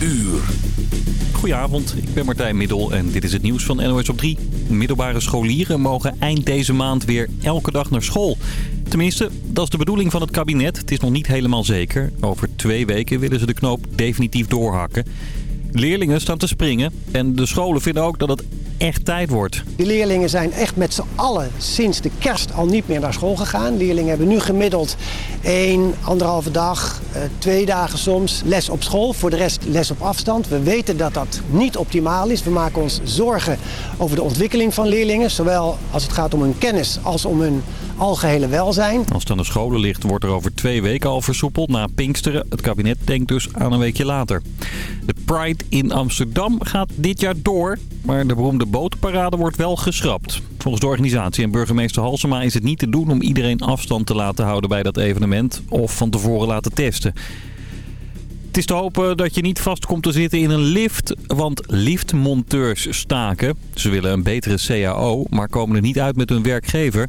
uur. Goedenavond, ik ben Martijn Middel en dit is het nieuws van NOS op 3. Middelbare scholieren mogen eind deze maand weer elke dag naar school. Tenminste, dat is de bedoeling van het kabinet. Het is nog niet helemaal zeker. Over twee weken willen ze de knoop definitief doorhakken. Leerlingen staan te springen en de scholen vinden ook dat het echt tijd wordt. Die leerlingen zijn echt met z'n allen sinds de kerst al niet meer naar school gegaan. Leerlingen hebben nu gemiddeld één, anderhalve dag, eh, twee dagen soms les op school. Voor de rest les op afstand. We weten dat dat niet optimaal is. We maken ons zorgen over de ontwikkeling van leerlingen. Zowel als het gaat om hun kennis als om hun algehele welzijn. Als het aan de scholen ligt wordt er over twee weken al versoepeld na Pinksteren. Het kabinet denkt dus aan een weekje later. De Pride in Amsterdam gaat dit jaar door, maar de beroemde botenparade wordt wel geschrapt. Volgens de organisatie en burgemeester Halsema is het niet te doen om iedereen afstand te laten houden bij dat evenement of van tevoren laten testen. Het is te hopen dat je niet vast komt te zitten in een lift, want liftmonteurs staken. Ze willen een betere CAO, maar komen er niet uit met hun werkgever.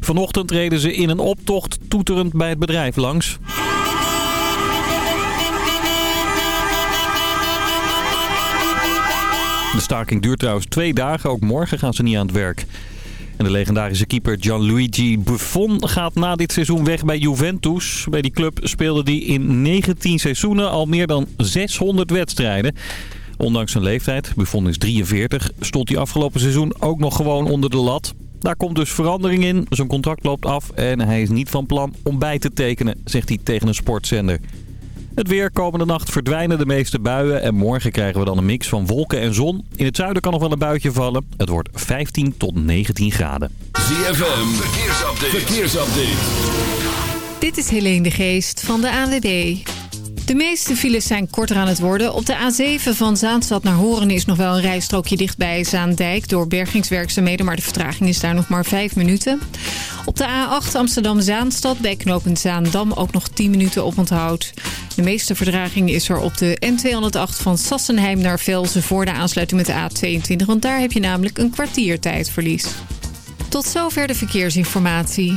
Vanochtend reden ze in een optocht toeterend bij het bedrijf langs. De staking duurt trouwens twee dagen, ook morgen gaan ze niet aan het werk. En de legendarische keeper Gianluigi Buffon gaat na dit seizoen weg bij Juventus. Bij die club speelde hij in 19 seizoenen al meer dan 600 wedstrijden. Ondanks zijn leeftijd, Buffon is 43, stond hij afgelopen seizoen ook nog gewoon onder de lat. Daar komt dus verandering in. Zijn contract loopt af en hij is niet van plan om bij te tekenen, zegt hij tegen een sportzender. Het weer komende nacht verdwijnen de meeste buien en morgen krijgen we dan een mix van wolken en zon. In het zuiden kan nog wel een buitje vallen. Het wordt 15 tot 19 graden. ZFM, verkeersupdate. verkeersupdate. Dit is Helene de Geest van de ANWB. De meeste files zijn korter aan het worden. Op de A7 van Zaanstad naar Horen is nog wel een rijstrookje dicht bij Zaandijk... door bergingswerkzaamheden, maar de vertraging is daar nog maar 5 minuten. Op de A8 Amsterdam-Zaanstad bij knooppunt Zaandam ook nog 10 minuten op onthoud. De meeste verdraging is er op de N208 van Sassenheim naar Velzen... voor de aansluiting met de A22, want daar heb je namelijk een kwartiertijdverlies. Tot zover de verkeersinformatie.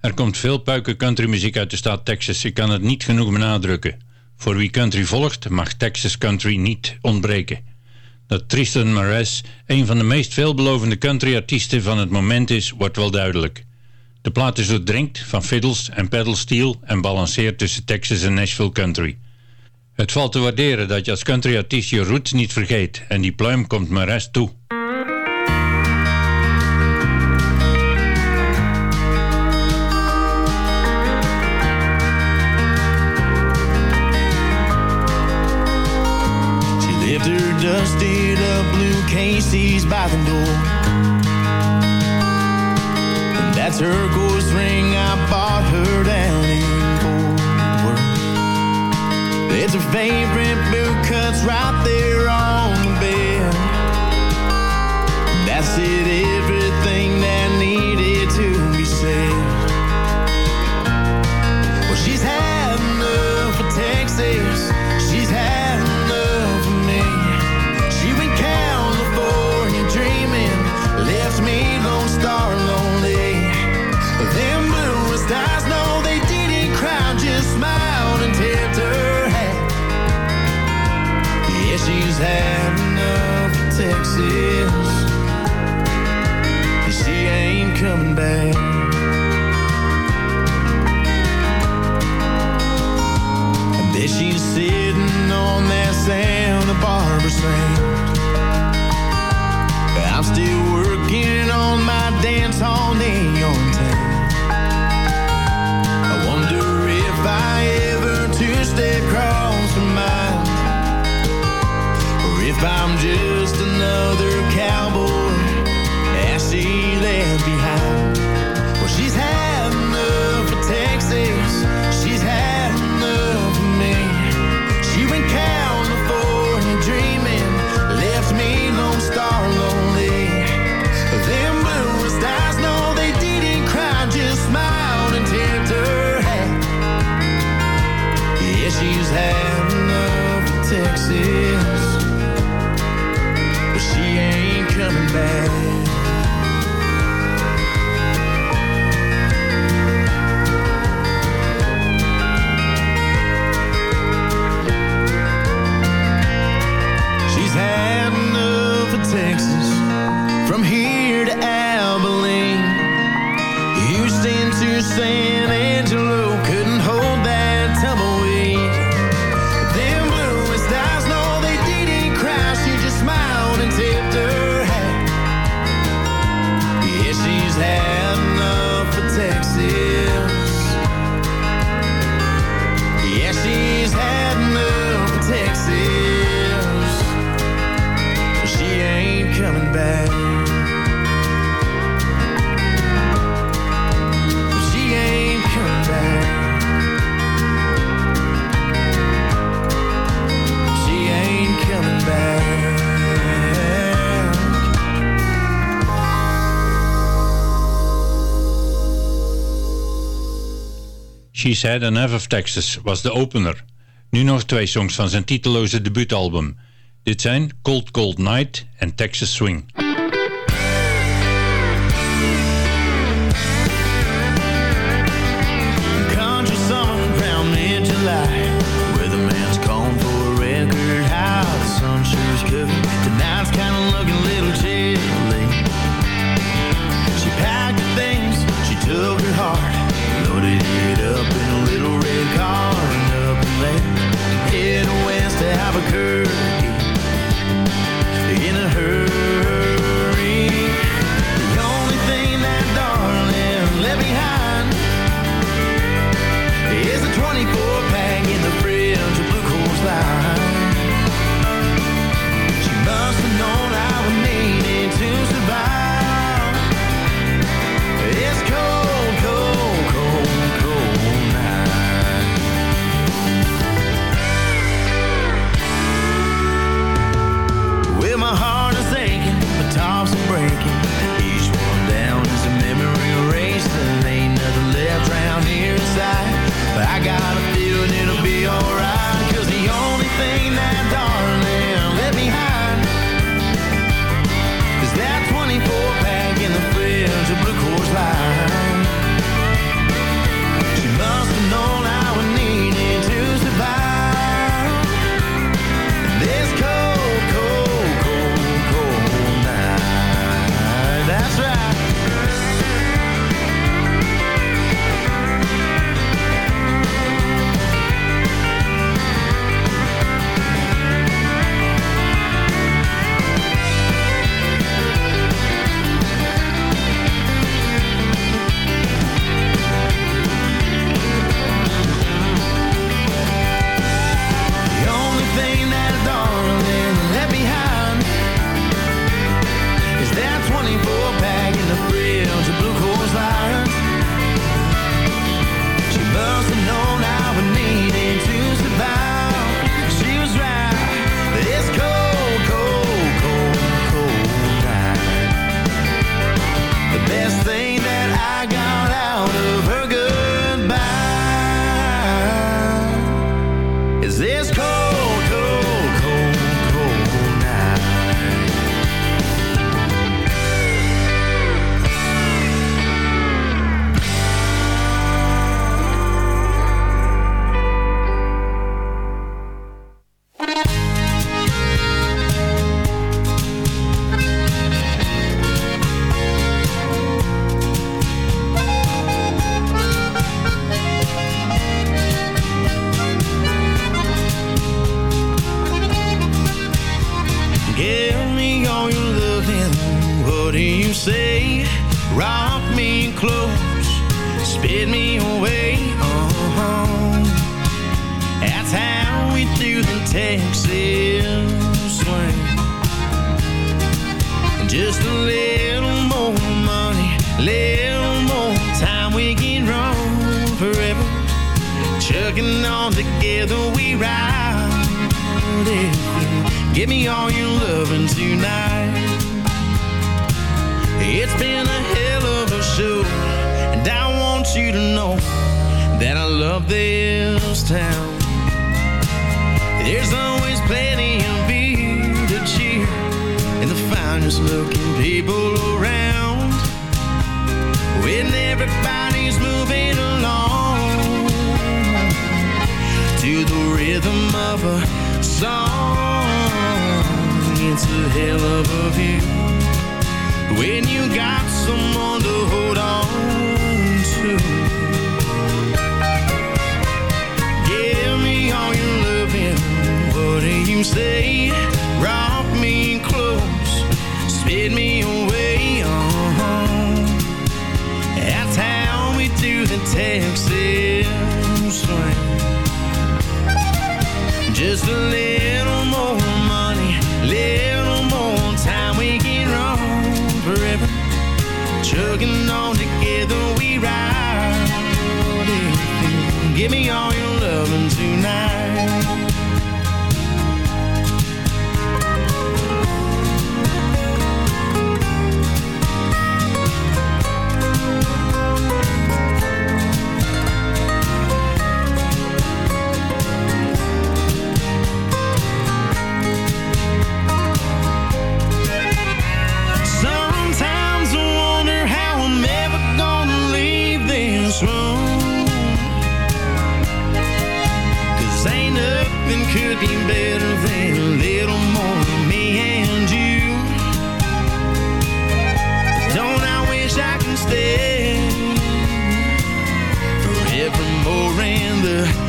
Er komt veel puiken countrymuziek uit de staat Texas. Ik kan het niet genoeg benadrukken. Voor wie country volgt, mag Texas country niet ontbreken. Dat Tristan Mares een van de meest veelbelovende countryartiesten van het moment is, wordt wel duidelijk. De plaat is doordrenkt van fiddles en pedalsteel en balanceert tussen Texas en Nashville country. Het valt te waarderen dat je als countryartiest je roots niet vergeet en die pluim komt Mares toe. By door. And that turquoise ring I bought her down in Fort Worth. It's her favorite boot cuts right there She ain't coming back. She's sitting on that Santa Barbara sand. I'm still working on my dance all day on time. I wonder if I ever two-step her mind, or if I'm just just another She's Had Enough of Texas was de opener. Nu nog twee songs van zijn debut debuutalbum. Dit zijn Cold Cold Night en Texas Swing. Albuquerque in a hurry. Rock me close, spit me away. Uh-huh. That's how we do the Texas swing. Just a little more money, little more time we can forever. Chugging on together we ride. Give me all your loving tonight. Be better than a little more of me and you. Don't I wish I could stay forevermore in the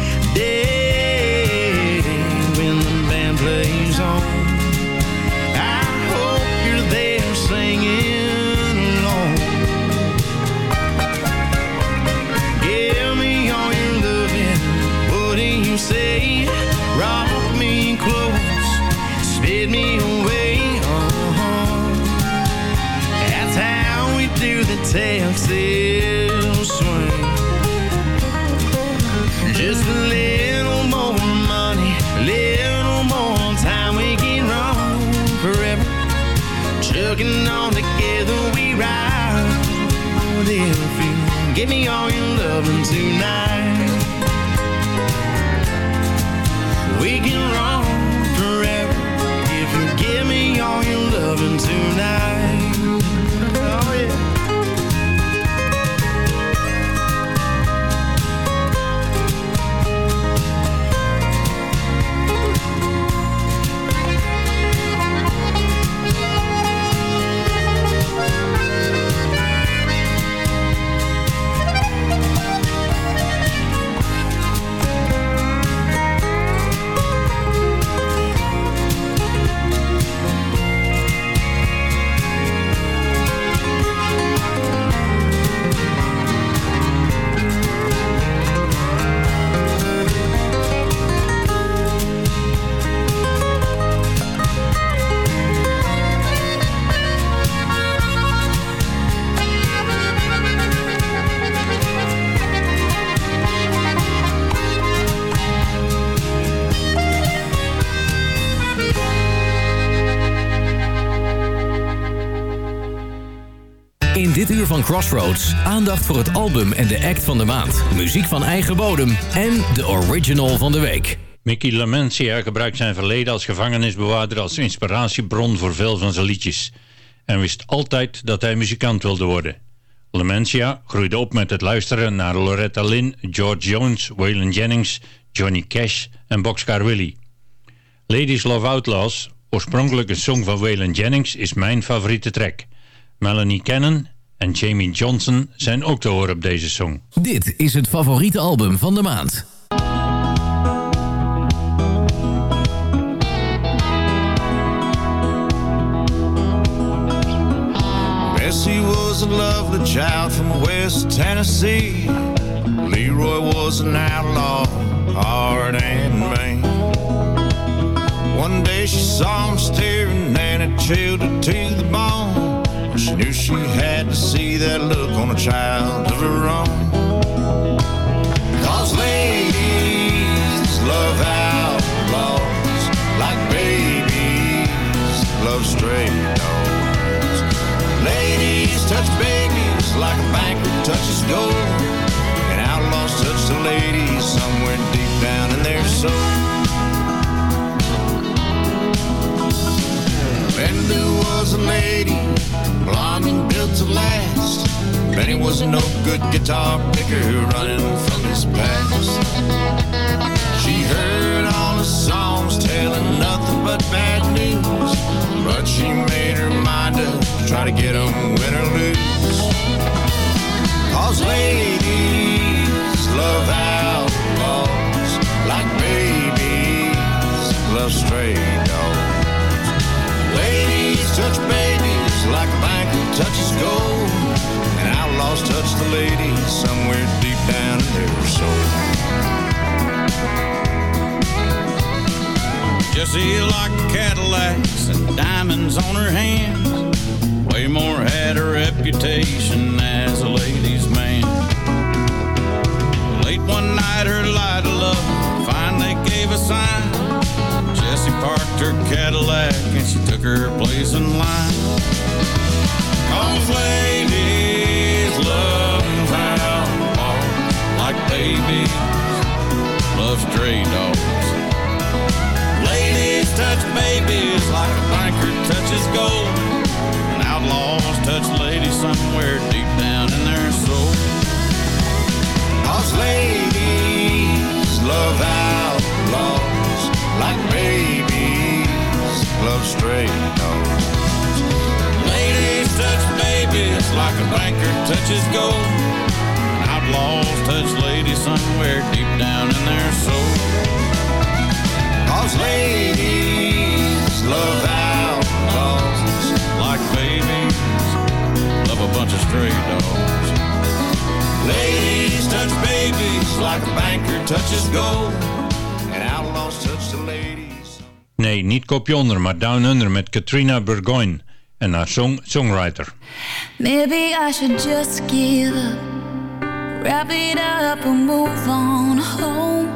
give me all your loving tonight, we can run forever. If you give me all your loving tonight, Crossroads aandacht voor het album en de act van de maand. Muziek van eigen bodem en de original van de week. Mickey Lamentia gebruikt zijn verleden als gevangenisbewaarder als inspiratiebron voor veel van zijn liedjes. En wist altijd dat hij muzikant wilde worden. Lamentia groeide op met het luisteren naar Loretta Lynn, George Jones, Waylon Jennings, Johnny Cash en Boxcar Willie. Ladies Love Outlaws, oorspronkelijk een song van Waylon Jennings, is mijn favoriete track. Melanie Cannon en Jamie Johnson zijn ook te horen op deze song. Dit is het favoriete album van de maand. was a lovely child from West Tennessee. Leroy was an outlaw, hard and mean. One day she saw him staring and it chilled her to the bone. Knew she had to see that look on a child of her own. Cause ladies love outlaws like babies love stray dogs. Ladies touch babies like a banker touches gold. And outlaws touch the ladies somewhere deep down in their soul. Linda was a lady, blonde and built to last. Benny was no good guitar picker running from his past. She heard all the songs telling nothing but bad news. But she made her mind up to try to get them win or lose. Cause ladies love outlaws like babies love stray dogs. Touch babies like a banker touches gold. And outlaws touch the ladies somewhere deep down in their soul. Jessie liked Cadillacs and diamonds on her hands. Waymore had a reputation as a ladies' man. Late one night, her light of love finally gave a sign. Jessie parked her Cadillac and she took her place in line. Cause ladies love outlaws like babies love stray dogs. Ladies touch babies like a banker touches gold. Touch babies like a banker touches gold. And outlaws touch ladies somewhere deep down in their soul. Cause ladies love outlaws like babies love a bunch of stray dogs. Ladies touch babies like a banker touches gold. And outlaws touch the ladies. Nee, niet kopje onder, maar Down Under met Katrina Burgoyne en haar song Songwriter. Maybe I should just give up, wrap it up and move on home.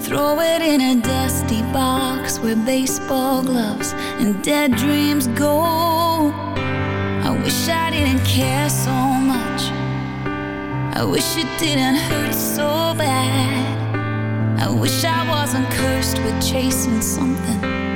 Throw it in a dusty box where baseball gloves and dead dreams go. I wish I didn't care so much. I wish it didn't hurt so bad. I wish I wasn't cursed with chasing something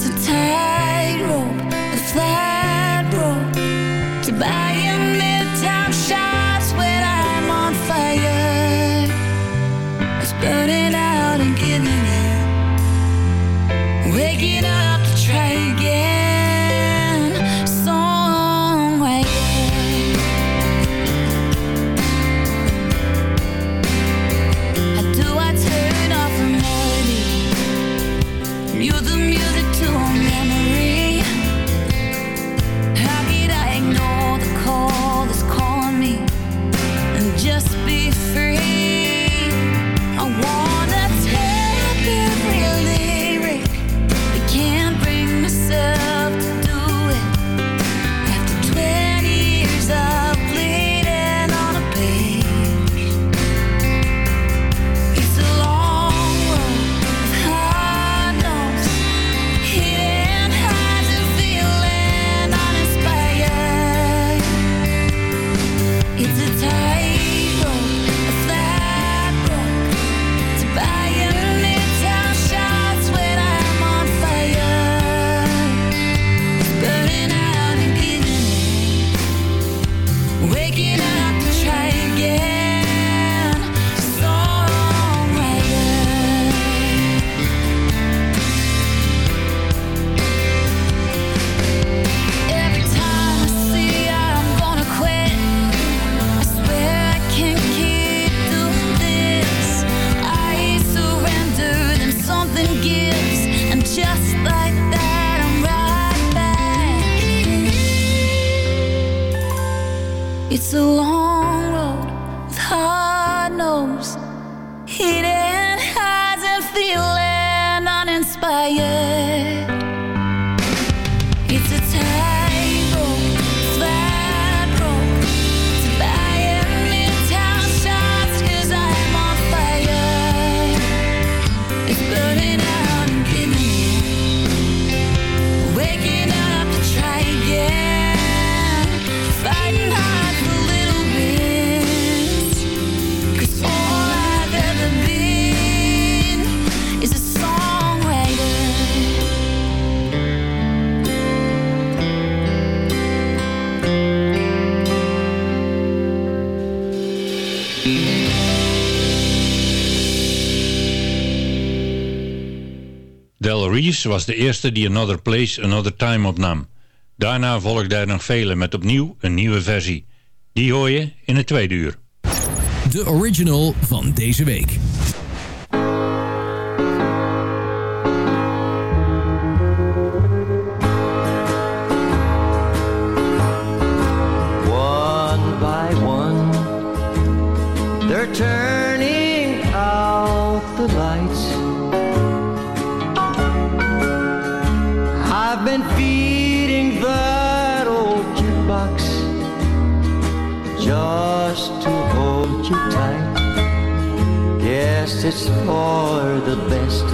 It's a tightrope, hidden highs and feeling uninspired. Reese was de eerste die Another Place, Another Time opnam. Daarna volgden er nog vele met opnieuw een nieuwe versie. Die hoor je in het tweede uur. De original van deze week. For the best.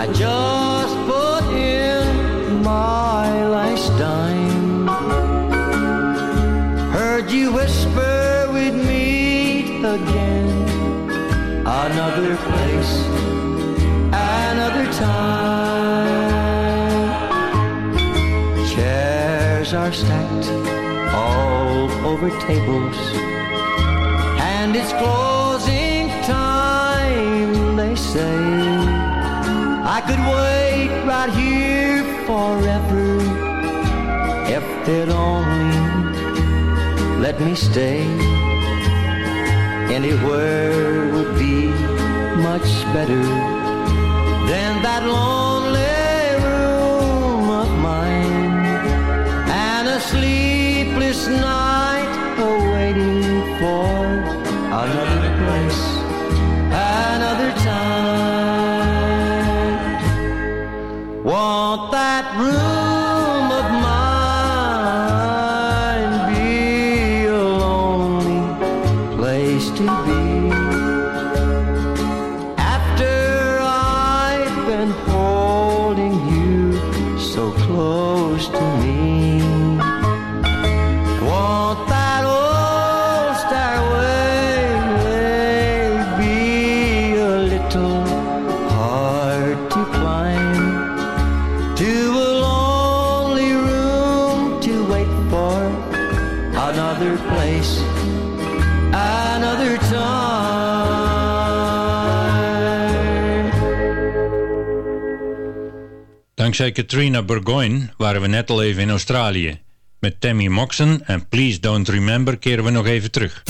I just put in my last dime. Heard you whisper we'd meet again. Another place, another time. Chairs are stacked all over tables. And it's closing time, say. I could wait right here forever if they'd only let me stay. Anywhere would be much better than that lonely room of mine. And a sleepless night Dankzij Katrina Burgoyne waren we net al even in Australië. Met Tammy Moxon en Please Don't Remember keren we nog even terug.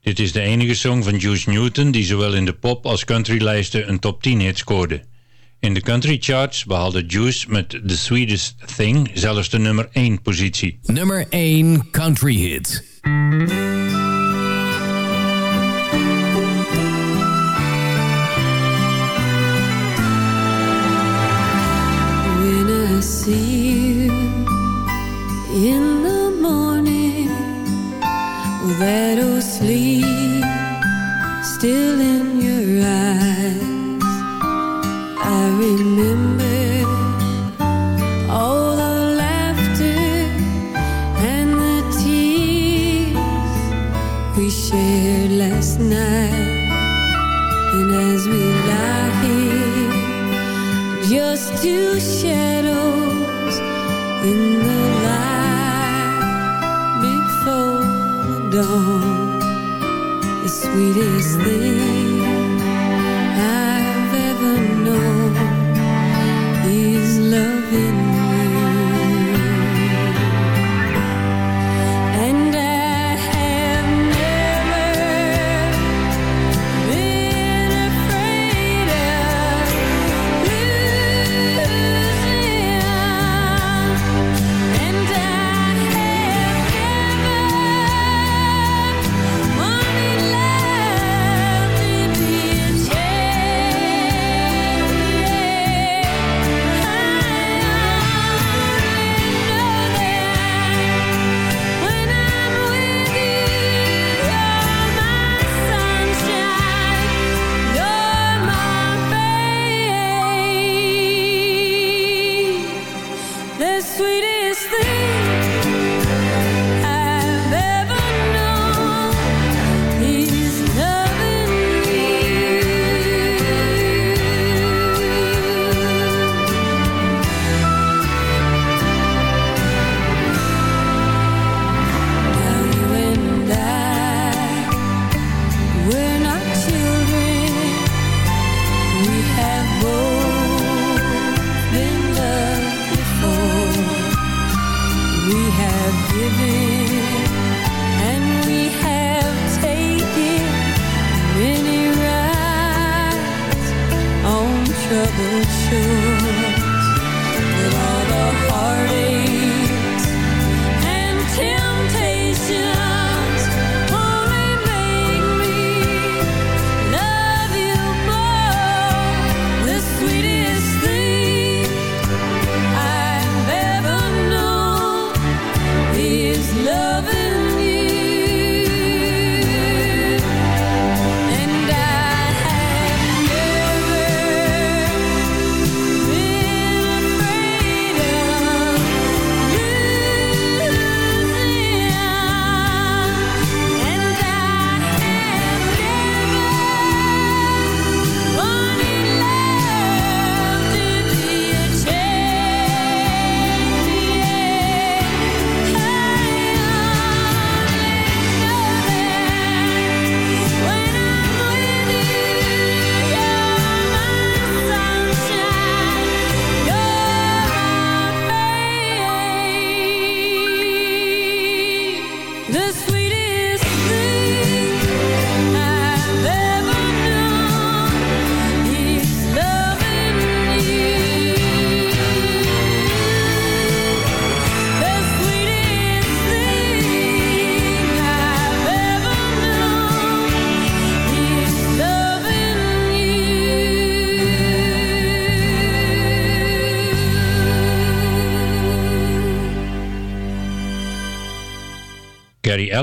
Dit is de enige song van Juice Newton die zowel in de pop als countrylijsten een top 10 hit scoorde. In de country charts behaalde Juice met The Sweetest Thing zelfs de nummer 1 positie. Nummer 1 country hit. sleep still in your eyes. I remember troubled shore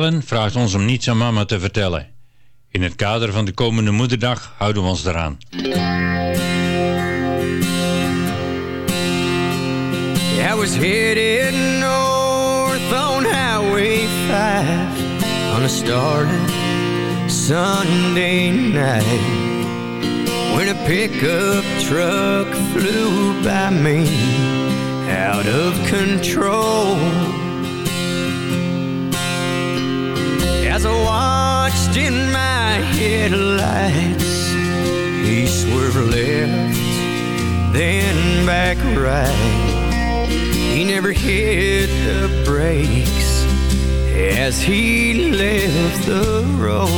Allen vraagt ons om niets aan mama te vertellen. In het kader van de komende moederdag houden we ons eraan. I was headed north on Highway 5 on a starlit Sunday night when a pickup truck flew by me out of control. As I watched in my headlights, he swerved left, then back right. He never hit the brakes as he left the road.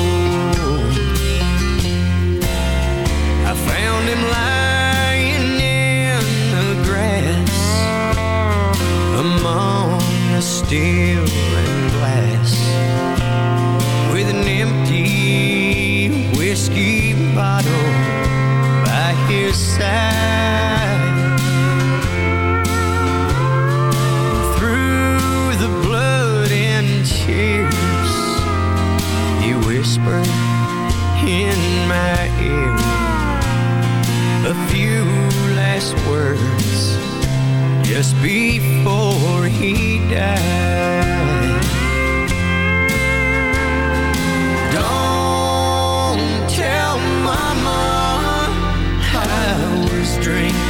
I found him lying in the grass among the steel he whispered in my ear a few last words just before he died. Don't tell mama I was drinking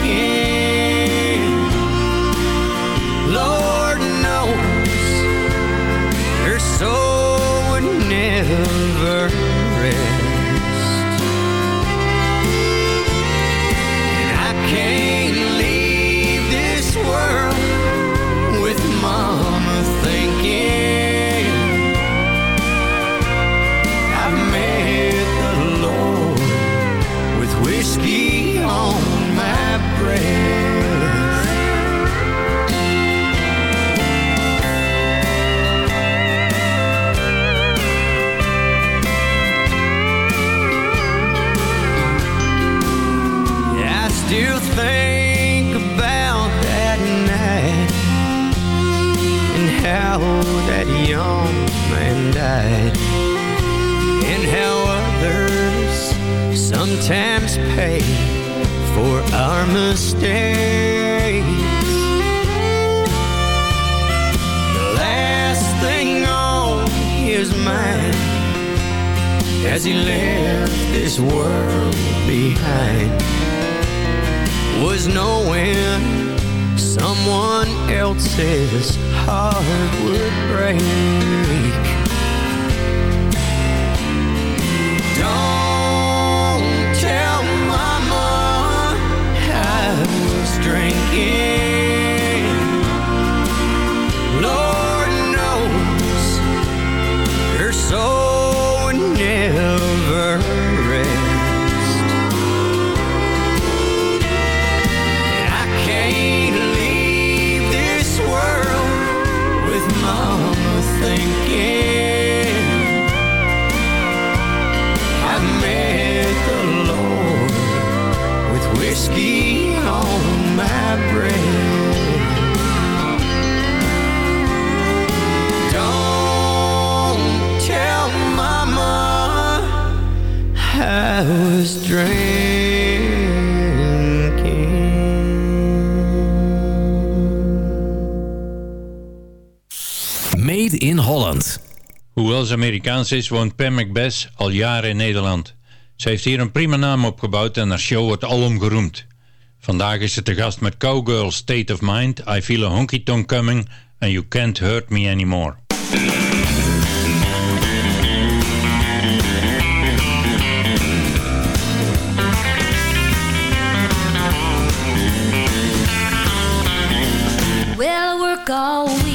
in Holland. Hoewel ze Amerikaans is, woont Pam McBeth al jaren in Nederland. Ze heeft hier een prima naam opgebouwd en haar show wordt alom geroemd. Vandaag is ze te gast met Cowgirl State of Mind, I Feel a Honky Tonk Coming and You Can't Hurt Me Anymore. Well,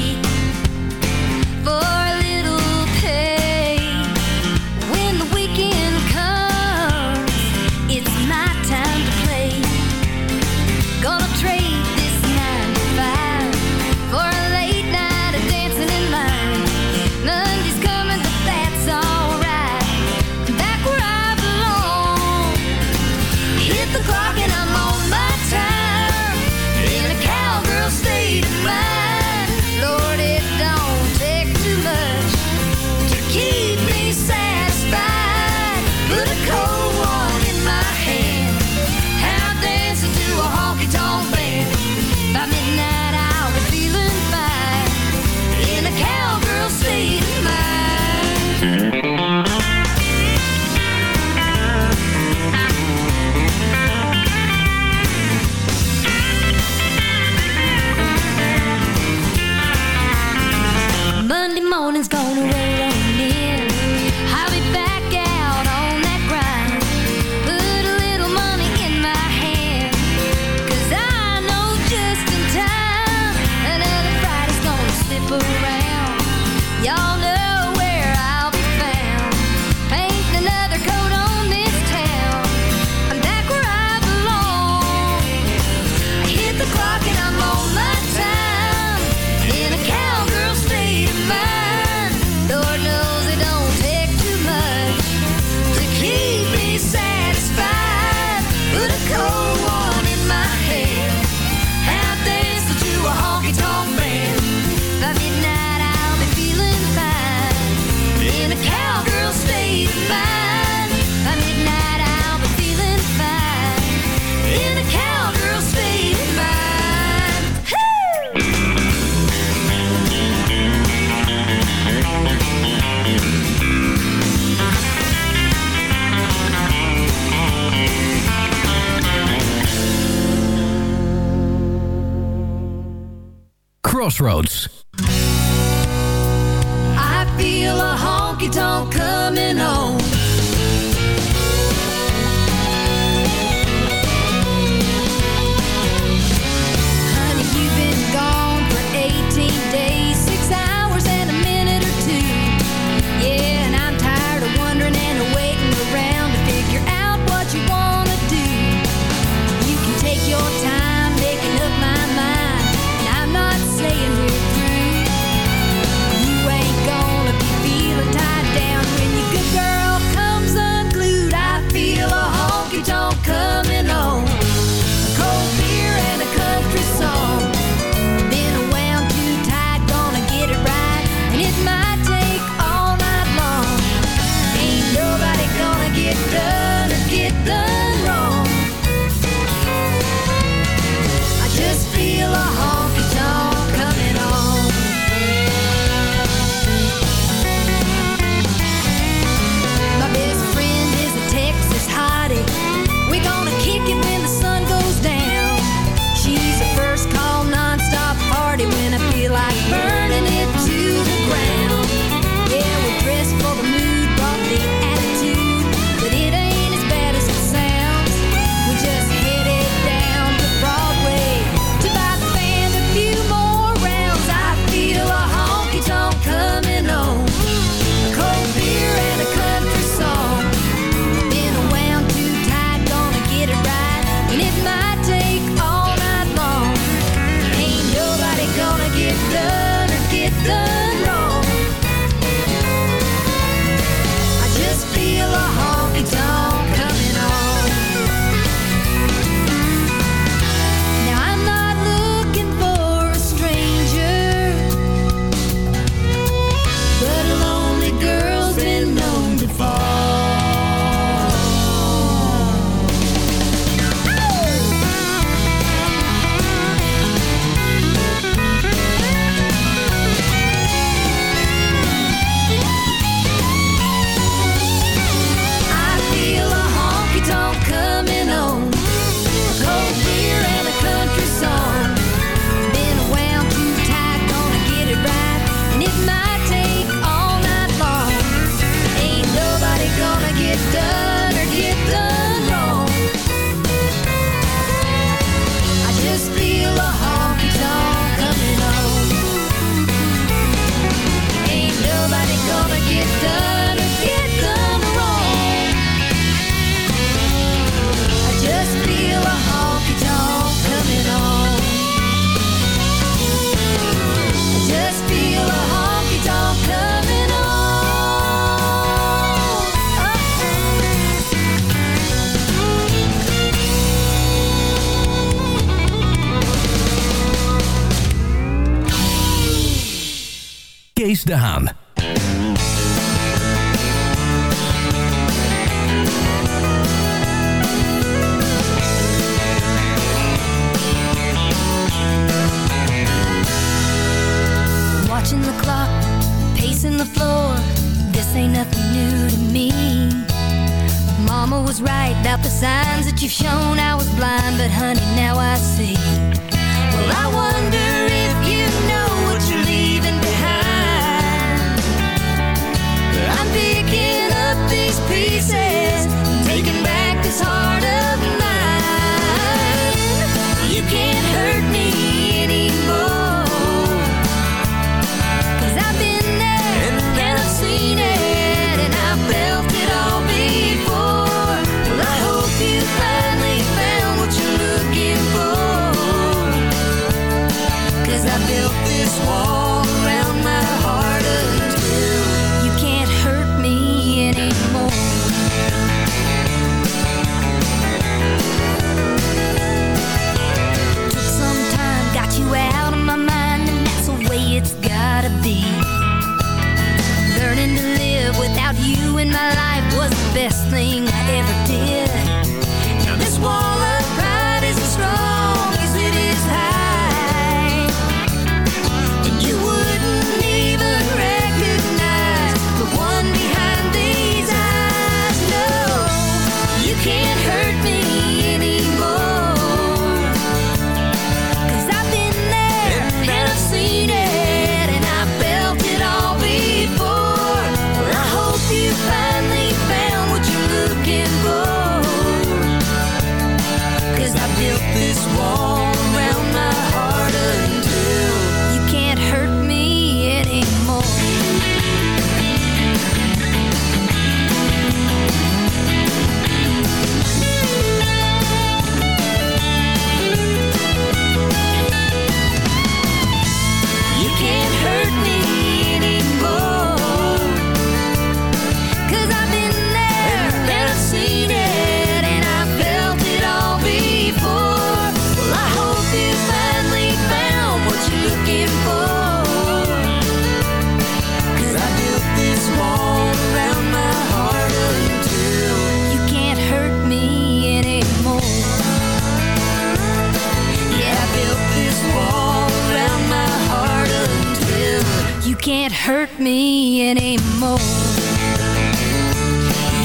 was the best thing I ever did. Now this one.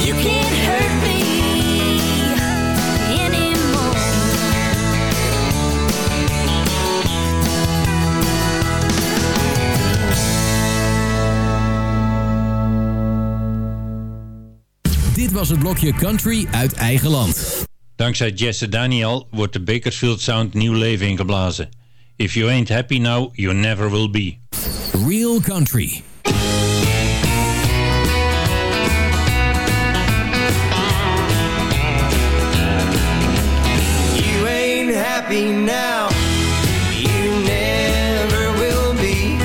You can't me Dit was het blokje Country uit eigen land. Dankzij Jesse Daniel wordt de Bakersfield Sound nieuw leven ingeblazen. If you ain't happy now, you never will be. Real Country happy now. You never will be.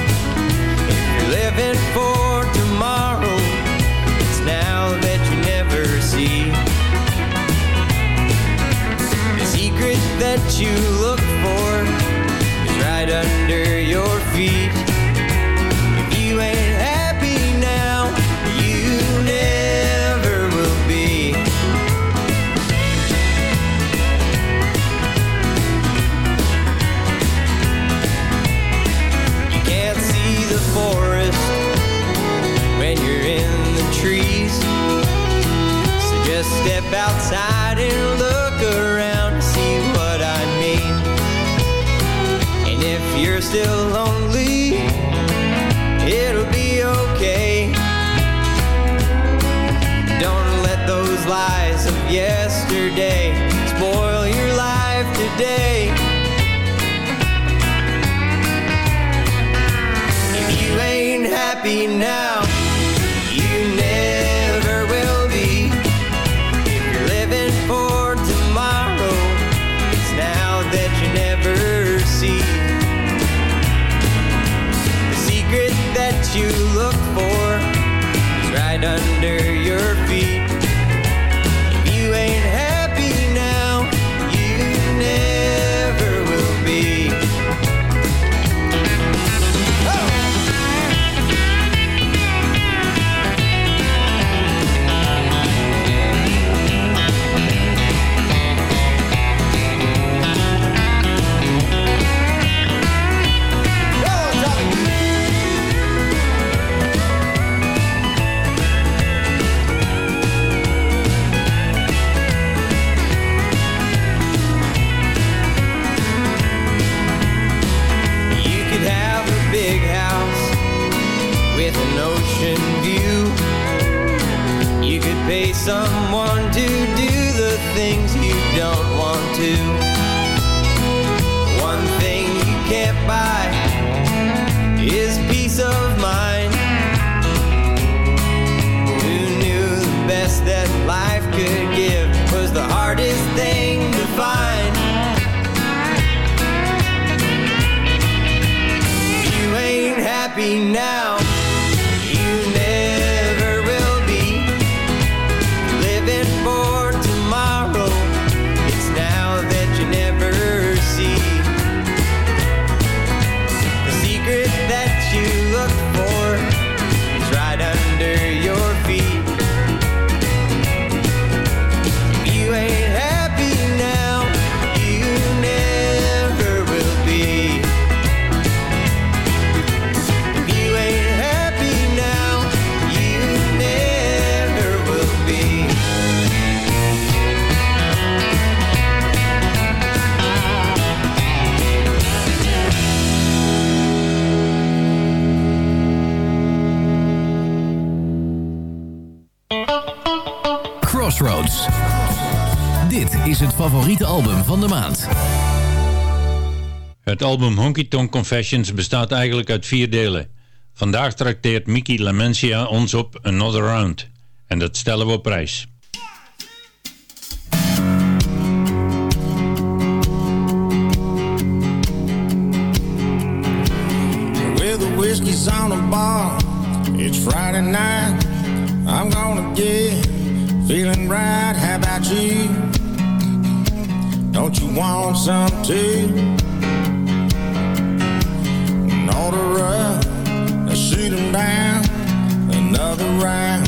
If you're living for tomorrow It's now that you never see. The secret that you happy now. Album Honky Tonk Confessions bestaat eigenlijk uit vier delen. Vandaag trakteert Mickey Lamentia ons op Another Round. En dat stellen we op prijs. Whiskey's on the bar. It's Friday night. I'm gonna get feeling right. How about you? Don't you want some too? Order up, shoot 'em down, another round.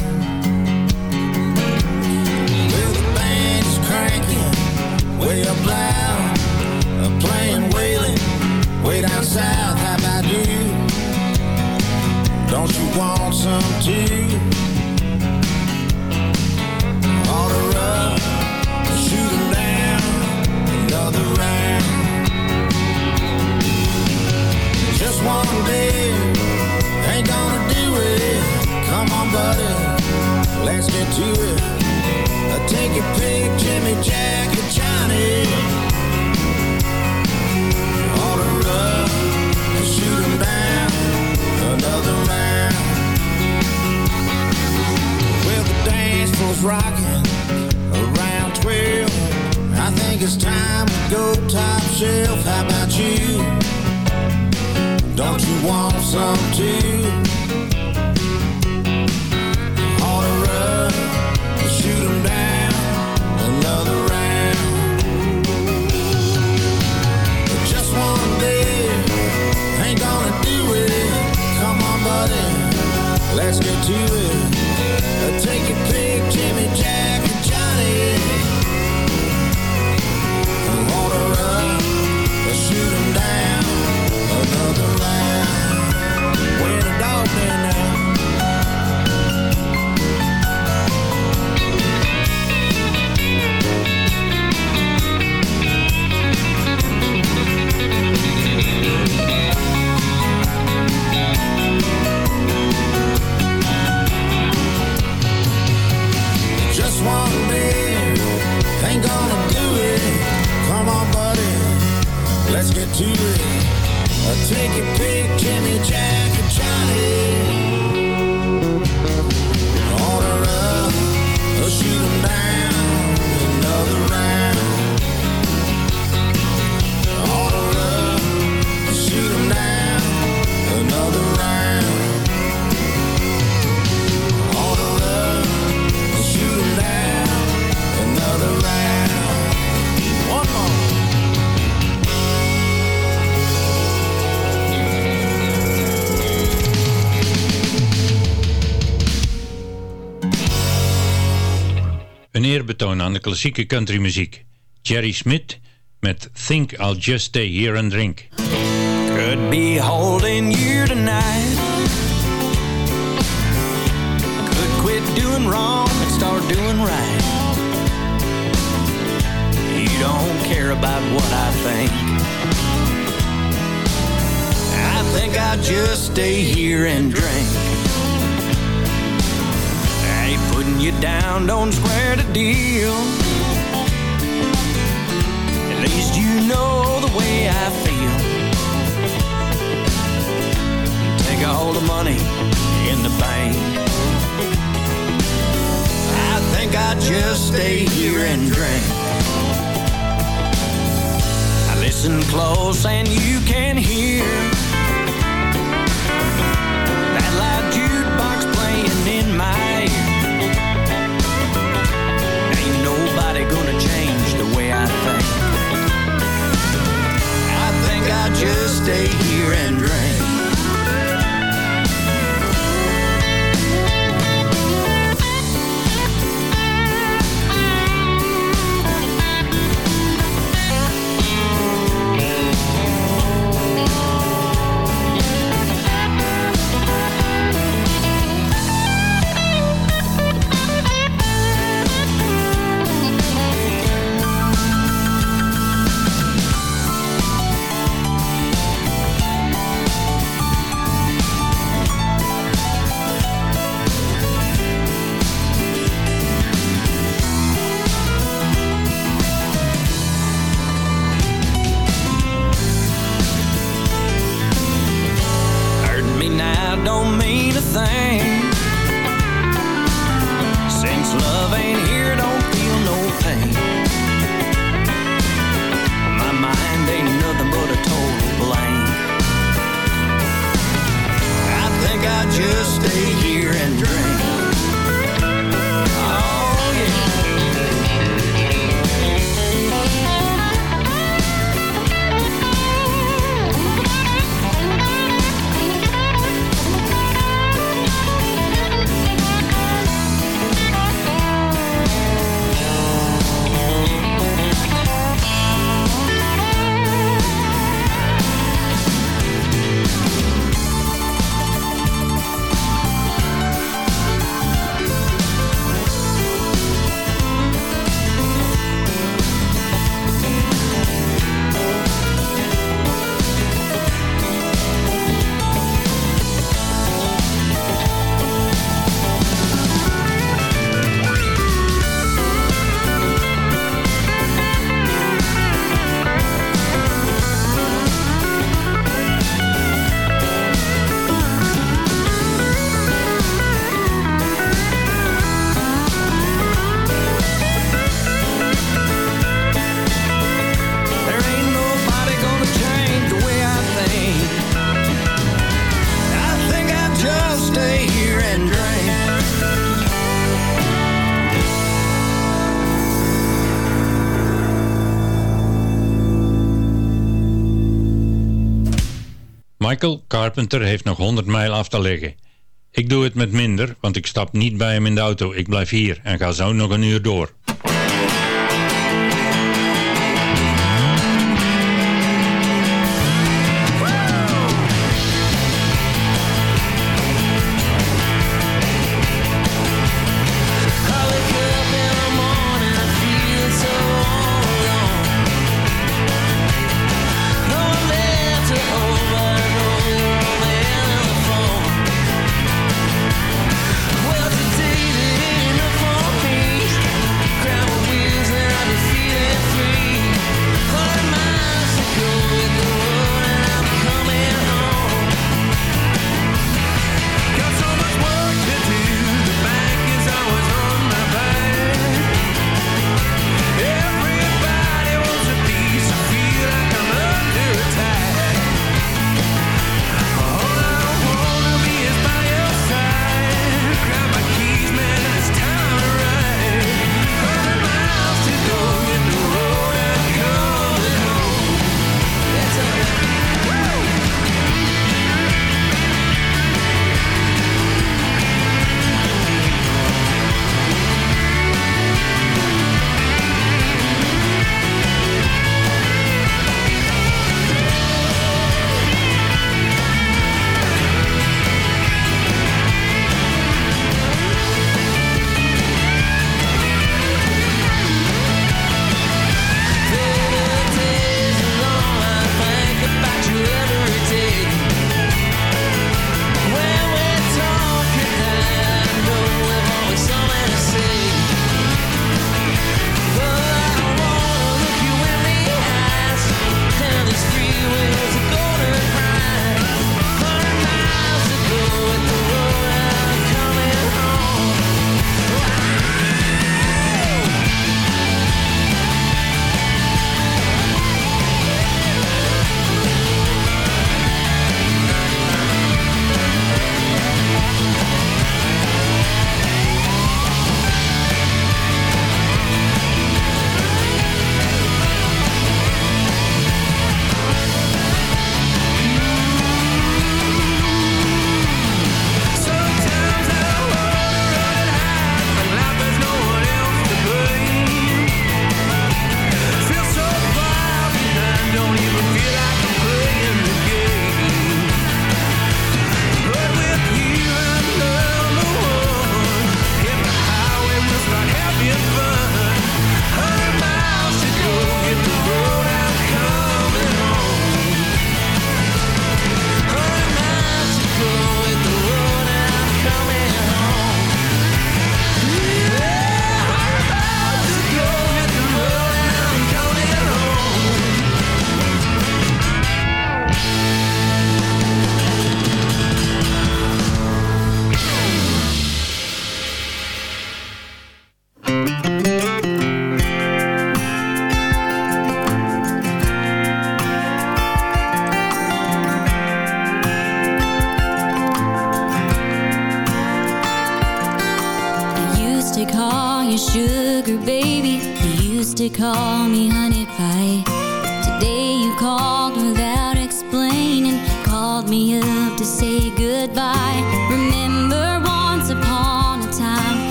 Well, the band's cranking way up loud, uh, playing wailing way down south. How about you? Don't you want some too? One day ain't gonna do it. Come on, buddy, let's get to it. Uh, Take your pick, Jimmy, Jack, or Johnny. Order up and shoot 'em down another round. Well, the dance floor's rocking around 12. I think it's time to go top shelf. How about you? Don't you want some too? Up, shoot 'em down, another round. Just one day ain't gonna do it. Come on, buddy, let's get to it. Klassieke countrymuziek. Jerry Smith met Think I'll Just Stay Here and Drink. Could be holding you tonight. Could quit doing wrong and start doing right. You don't care about what I think. I think I'll just stay here and drink. I putting you down, don't square the deal. At least you know the way I feel. Take all the money in the bank. I think I'll just stay here and drink. I listen close and you can hear stay here and drink. Carpenter heeft nog 100 mijl af te leggen. Ik doe het met minder, want ik stap niet bij hem in de auto. Ik blijf hier en ga zo nog een uur door.